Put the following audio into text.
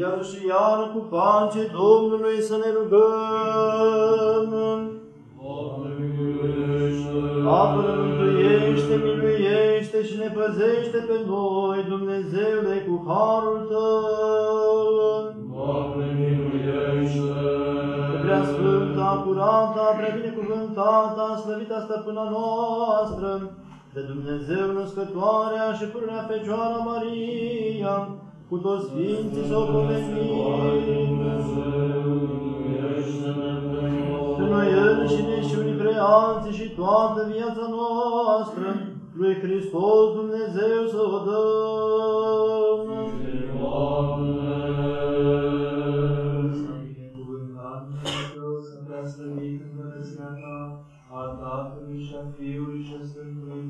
iar și iar cu pace Domnului să ne rugăm. Apără, mântuiește, miluiește și ne păzește pe noi, Dumnezeule, cu harul Tău. Doamne, miluiește! Prea sfânta, curata, prea binecuvântata, slăvita stăpâna noastră, de Dumnezeu născătoarea și pârârea Fecioara Maria, cu toți Sfinții și-au Pe noi înșine și univreanții și toată viața noastră, lui Hristos Dumnezeu să o dăm. Fiului și a Fiului și a Sfântului